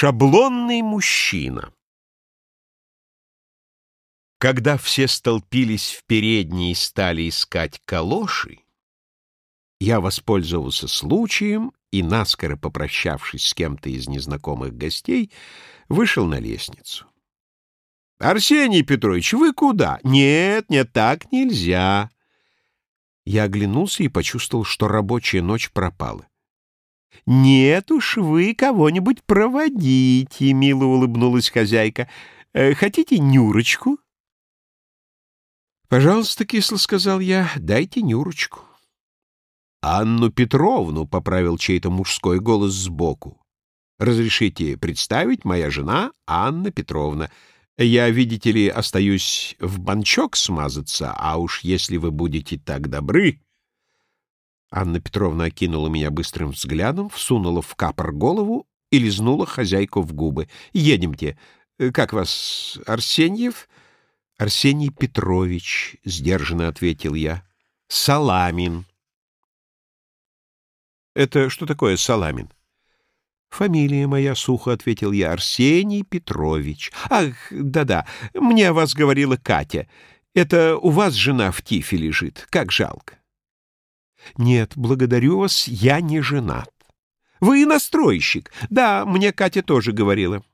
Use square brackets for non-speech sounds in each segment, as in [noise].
Шаблонный мужчина Когда все столпились в передней и стали искать калоши, я воспользовался случаем и, наскоро попрощавшись с кем-то из незнакомых гостей, вышел на лестницу. «Арсений Петрович, вы куда?» «Нет, нет, так нельзя». Я оглянулся и почувствовал, что рабочая ночь пропала. «Нет уж, вы кого-нибудь проводите», — мило улыбнулась хозяйка. «Э, «Хотите Нюрочку?» «Пожалуйста, кисло», — сказал я, — «дайте Нюрочку». «Анну Петровну», — поправил чей-то мужской голос сбоку. «Разрешите представить, моя жена Анна Петровна. Я, видите ли, остаюсь в банчок смазаться, а уж если вы будете так добры...» Анна Петровна окинула меня быстрым взглядом, всунула в капор голову и лизнула хозяйку в губы. «Едемте. Как вас, Арсеньев?» «Арсений Петрович», — сдержанно ответил я. «Саламин». «Это что такое Саламин?» «Фамилия моя, — сухо ответил я, — Арсений Петрович. Ах, да-да, мне о вас говорила Катя. Это у вас жена в тифе лежит. Как жалко». «Нет, благодарю вас, я не женат». «Вы настройщик. Да, мне Катя тоже говорила».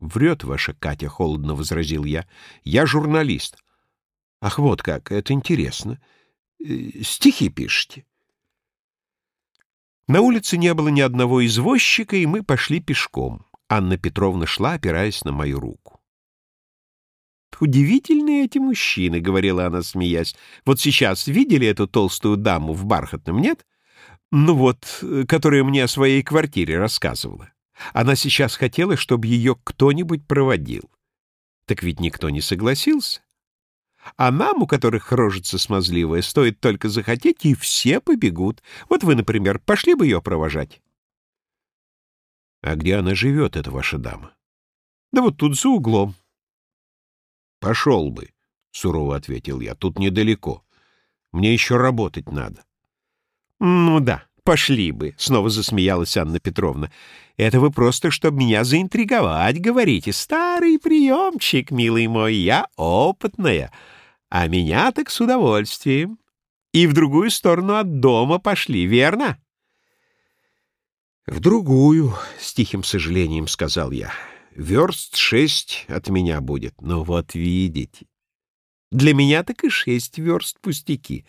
«Врет ваша Катя», — холодно возразил я. «Я журналист». «Ах, вот как, это интересно. Э, стихи пишете». На улице не было ни одного извозчика, и мы пошли пешком. Анна Петровна шла, опираясь на мою руку. «Удивительные эти мужчины», — говорила она, смеясь. «Вот сейчас видели эту толстую даму в бархатном, нет? Ну вот, которая мне о своей квартире рассказывала. Она сейчас хотела, чтобы ее кто-нибудь проводил. Так ведь никто не согласился. А нам, у которых рожица смазливая, стоит только захотеть, и все побегут. Вот вы, например, пошли бы ее провожать. — А где она живет, эта ваша дама? — Да вот тут за углом. «Пошел бы», — сурово ответил я, — «тут недалеко. Мне еще работать надо». «Ну да, пошли бы», — снова засмеялась Анна Петровна. «Это вы просто, чтобы меня заинтриговать, говорите. Старый приемчик, милый мой, я опытная, а меня так с удовольствием. И в другую сторону от дома пошли, верно?» «В другую», — с тихим сожалением сказал я верст шесть от меня будет. Ну вот видите. Для меня так и шесть верст пустяки,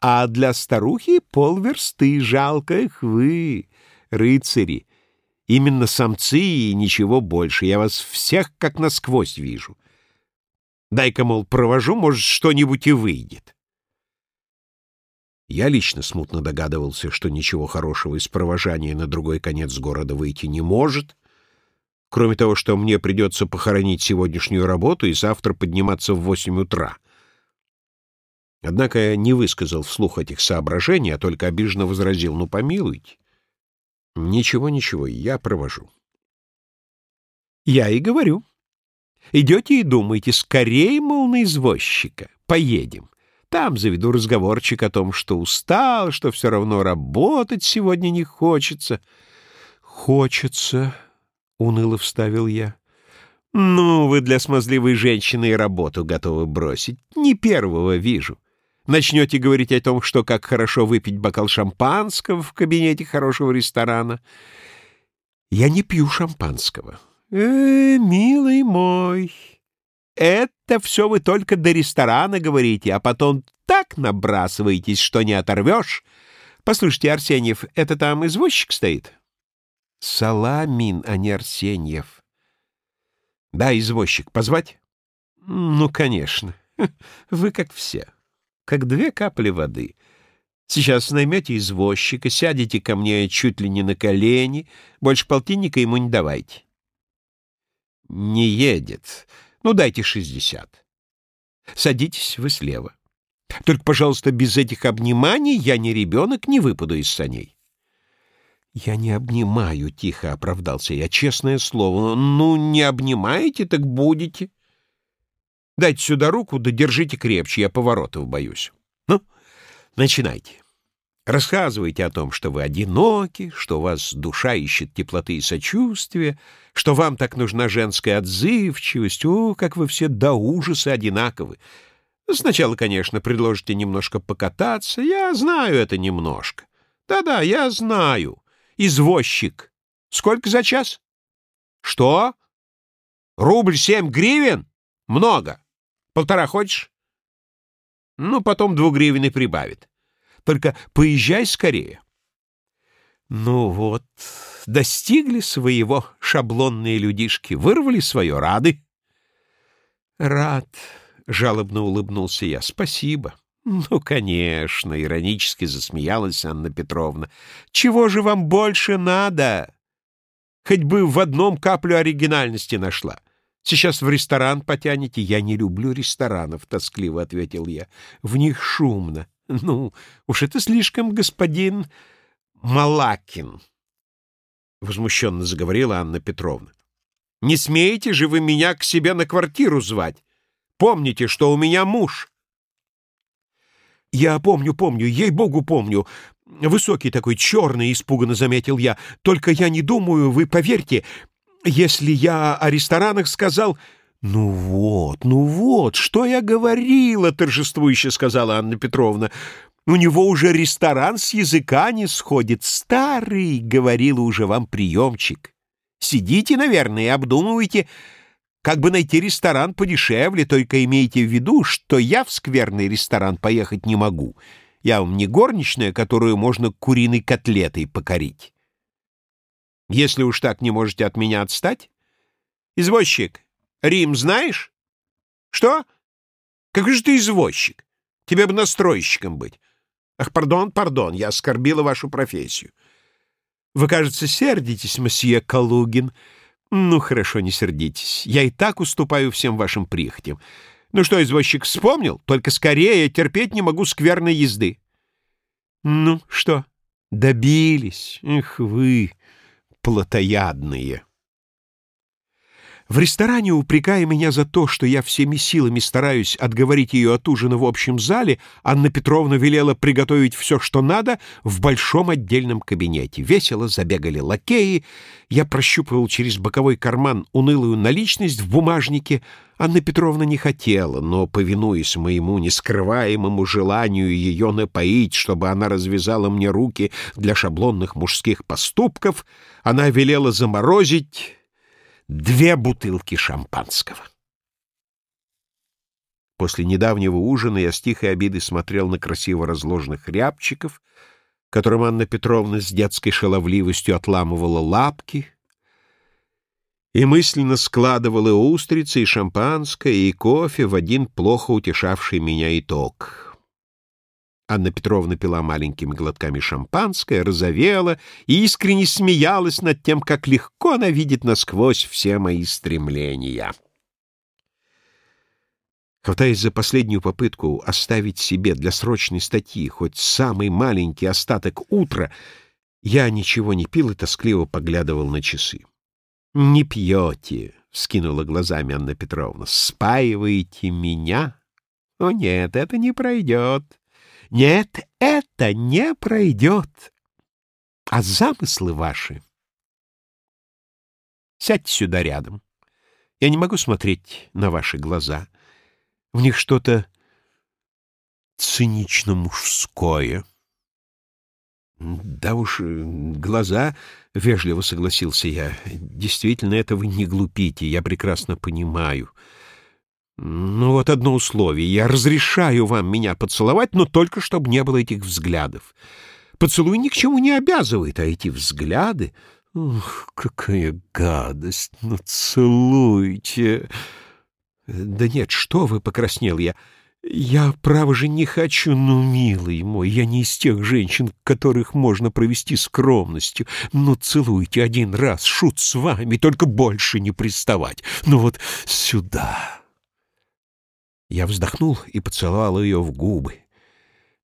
а для старухи полверсты. Жалко их вы, рыцари. Именно самцы и ничего больше. Я вас всех как насквозь вижу. Дай-ка, мол, провожу, может, что-нибудь и выйдет. Я лично смутно догадывался, что ничего хорошего из провожания на другой конец города выйти не может, Кроме того, что мне придется похоронить сегодняшнюю работу и завтра подниматься в восемь утра. Однако я не высказал вслух этих соображений, а только обиженно возразил, ну, помилуйте. Ничего, ничего, я провожу. Я и говорю. Идете и думаете, скорее, мол, на извозчика. Поедем. Там заведу разговорчик о том, что устал, что все равно работать сегодня не хочется. Хочется, уныло вставил я. «Ну, вы для смазливой женщины и работу готовы бросить. Не первого вижу. Начнете говорить о том, что как хорошо выпить бокал шампанского в кабинете хорошего ресторана. Я не пью шампанского. Э, милый мой, это все вы только до ресторана говорите, а потом так набрасываетесь, что не оторвешь. Послушайте, Арсеньев, это там извозчик стоит?» Саламин, а не Арсеньев. Да, извозчик, позвать? Ну, конечно. [laughs] Вы как все. Как две капли воды. Сейчас наймете извозчика, сядете ко мне чуть ли не на колени, больше полтинника ему не давайте. Не едет. Ну, дайте шестьдесят. Садитесь вы слева. Только, пожалуйста, без этих обниманий я не ребенок, не выпаду из саней. «Я не обнимаю», — тихо оправдался я, честное слово. «Ну, не обнимаете, так будете». «Дайте сюда руку, да держите крепче, я поворотов боюсь». «Ну, начинайте». Рассказывайте о том, что вы одиноки, что вас душа ищет теплоты и сочувствия, что вам так нужна женская отзывчивость. О, как вы все до ужаса одинаковы. Сначала, конечно, предложите немножко покататься. Я знаю это немножко. Да-да, я знаю. Извозчик. Сколько за час? Что? Рубль семь гривен? Много. Полтора хочешь? Ну, потом двугривенный прибавит. Только поезжай скорее. Ну вот, достигли своего шаблонные людишки, вырвали свое, рады? Рад, жалобно улыбнулся я. Спасибо. Ну, конечно, иронически засмеялась Анна Петровна. Чего же вам больше надо? Хоть бы в одном каплю оригинальности нашла. Сейчас в ресторан потянете. Я не люблю ресторанов, тоскливо ответил я. В них шумно. Ну, уж это слишком, господин Малакин, возмущенно заговорила Анна Петровна. Не смеете же вы меня к себе на квартиру звать? Помните, что у меня муж. Я помню, помню, ей-богу помню. Высокий такой, черный, испуганно заметил я. Только я не думаю, вы поверьте, если я о ресторанах сказал... «Ну вот, ну вот, что я говорила!» — торжествующе сказала Анна Петровна. «У него уже ресторан с языка не сходит. Старый, — говорила уже вам приемчик. Сидите, наверное, и обдумывайте, как бы найти ресторан подешевле, только имейте в виду, что я в скверный ресторан поехать не могу. Я вам не горничная, которую можно куриной котлетой покорить. Если уж так не можете от меня отстать... Извозчик, Рим знаешь? Что? Какой же ты извозчик? Тебе бы настройщиком быть. Ах, пардон, пардон, я оскорбила вашу профессию. Вы, кажется, сердитесь, месье Калугин. Ну, хорошо, не сердитесь. Я и так уступаю всем вашим прихотям. Ну что, извозчик, вспомнил? Только скорее, терпеть не могу скверной езды. Ну, что, добились? Эх вы, плотоядные! В ресторане, упрекая меня за то, что я всеми силами стараюсь отговорить ее от ужина в общем зале, Анна Петровна велела приготовить все, что надо, в большом отдельном кабинете. Весело забегали лакеи, я прощупывал через боковой карман унылую наличность в бумажнике. Анна Петровна не хотела, но, повинуясь моему нескрываемому желанию ее напоить, чтобы она развязала мне руки для шаблонных мужских поступков, она велела заморозить две бутылки шампанского. После недавнего ужина я с тихой обидой смотрел на красиво разложенных рябчиков, которым Анна Петровна с детской шаловливостью отламывала лапки, и мысленно складывала устрицы и шампанское, и кофе в один плохо утешавший меня итог — Анна Петровна пила маленькими глотками шампанское, розовела и искренне смеялась над тем, как легко она видит насквозь все мои стремления. Хватаясь за последнюю попытку оставить себе для срочной статьи хоть самый маленький остаток утра, я ничего не пил и тоскливо поглядывал на часы. «Не пьете», — вскинула глазами Анна Петровна, — «спаиваете меня? О нет, это не пройдет». Нет, это не пройдет. А замыслы ваши... Сядьте сюда рядом. Я не могу смотреть на ваши глаза. В них что-то цинично-мужское. Да уж, глаза, — вежливо согласился я. Действительно, это вы не глупите, я прекрасно понимаю. — «Ну вот одно условие. Я разрешаю вам меня поцеловать, но только чтобы не было этих взглядов. Поцелуй ни к чему не обязывает, а эти взгляды... Ух, какая гадость! Ну целуйте!» «Да нет, что вы!» — покраснел я. «Я, право же, не хочу, ну, милый мой, я не из тех женщин, которых можно провести скромностью. Ну, целуйте один раз, шут с вами, только больше не приставать. Ну вот сюда!» Я вздохнул и поцеловал ее в губы,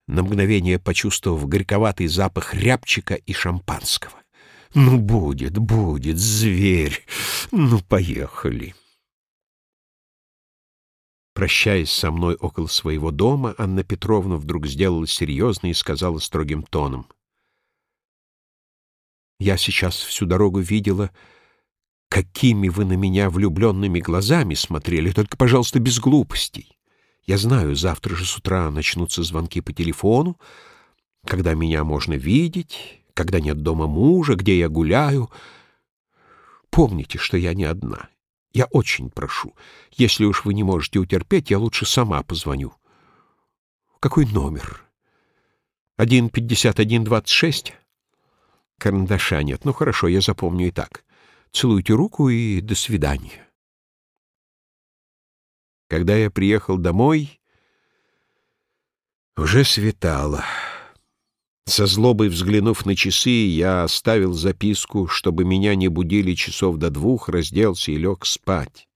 на мгновение почувствовав горьковатый запах рябчика и шампанского. «Ну, будет, будет, зверь! Ну, поехали!» Прощаясь со мной около своего дома, Анна Петровна вдруг сделала серьезно и сказала строгим тоном. «Я сейчас всю дорогу видела, какими вы на меня влюбленными глазами смотрели, только, пожалуйста, без глупостей. Я знаю, завтра же с утра начнутся звонки по телефону, когда меня можно видеть, когда нет дома мужа, где я гуляю. Помните, что я не одна. Я очень прошу. Если уж вы не можете утерпеть, я лучше сама позвоню. Какой номер? 15126? Карандаша нет. Ну, хорошо, я запомню и так. Целуйте руку и до свидания. Когда я приехал домой, уже светало. Со злобой взглянув на часы, я оставил записку, чтобы меня не будили часов до двух, разделся и лег спать.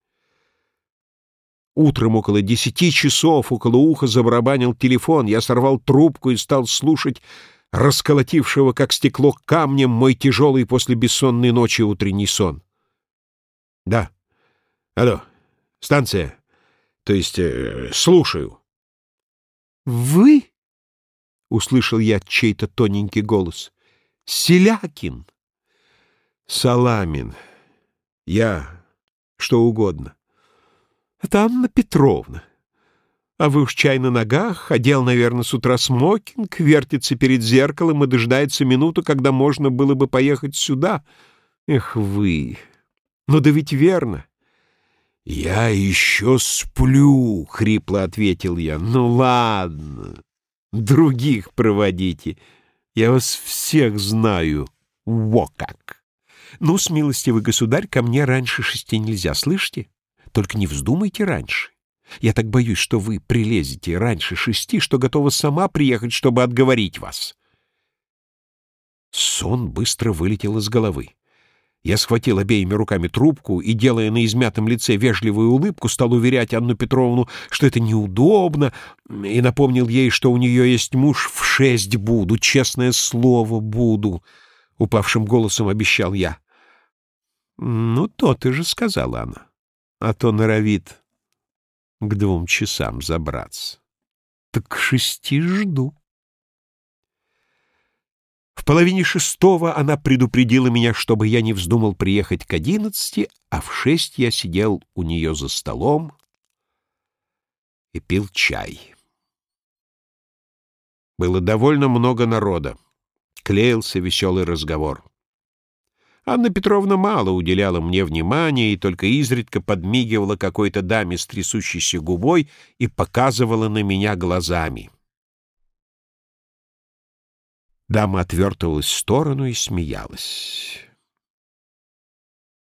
Утром около десяти часов около уха забарабанил телефон. Я сорвал трубку и стал слушать расколотившего, как стекло, камнем мой тяжелый после бессонной ночи утренний сон. Да. Алло. Станция. То есть, э, слушаю. Вы? — услышал я чей-то тоненький голос. «Селякин!» «Саламин! Я... что угодно!» «Это Анна Петровна. А вы уж чай на ногах, одел, наверное, с утра смокинг, вертится перед зеркалом и дожидается минуту, когда можно было бы поехать сюда. Эх вы! Ну да ведь верно!» «Я еще сплю!» — хрипло ответил я. «Ну ладно!» Других проводите. Я вас всех знаю. Во как! Ну, смилостивый государь, ко мне раньше шести нельзя, слышите? Только не вздумайте раньше. Я так боюсь, что вы прилезете раньше шести, что готова сама приехать, чтобы отговорить вас. Сон быстро вылетел из головы. Я схватил обеими руками трубку и, делая на измятом лице вежливую улыбку, стал уверять Анну Петровну, что это неудобно, и напомнил ей, что у нее есть муж в шесть буду, честное слово буду. Упавшим голосом обещал я. «Ну, то ты же сказала она, а то норовит к двум часам забраться. Так к шести жду». В половине шестого она предупредила меня, чтобы я не вздумал приехать к одиннадцати, а в шесть я сидел у нее за столом и пил чай. Было довольно много народа. Клеился веселый разговор. Анна Петровна мало уделяла мне внимания и только изредка подмигивала какой-то даме с трясущейся губой и показывала на меня глазами. Дама отвертывалась в сторону и смеялась.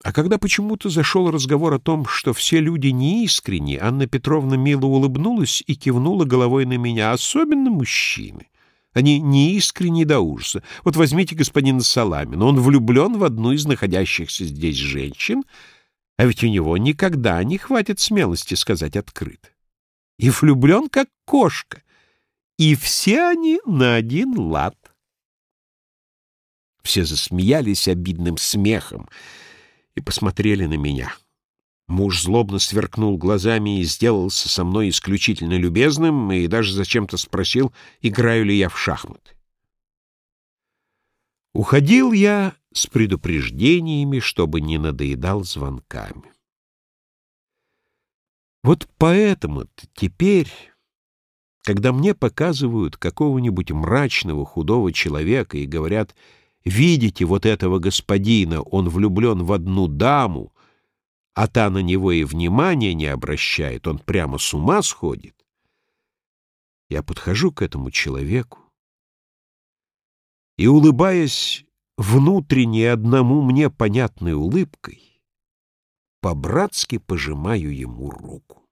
А когда почему-то зашел разговор о том, что все люди неискренни, Анна Петровна мило улыбнулась и кивнула головой на меня, особенно мужчины. Они неискренни до ужаса. Вот возьмите господина Саламина, он влюблен в одну из находящихся здесь женщин, а ведь у него никогда не хватит смелости сказать открыто. И влюблен, как кошка. И все они на один лад. Все засмеялись обидным смехом и посмотрели на меня. Муж злобно сверкнул глазами и сделался со мной исключительно любезным, и даже зачем-то спросил, играю ли я в шахматы. Уходил я с предупреждениями, чтобы не надоедал звонками. Вот поэтому-то теперь, когда мне показывают какого-нибудь мрачного худого человека и говорят Видите вот этого господина, он влюблен в одну даму, а та на него и внимания не обращает, он прямо с ума сходит. Я подхожу к этому человеку и, улыбаясь внутренне одному мне понятной улыбкой, по-братски пожимаю ему руку.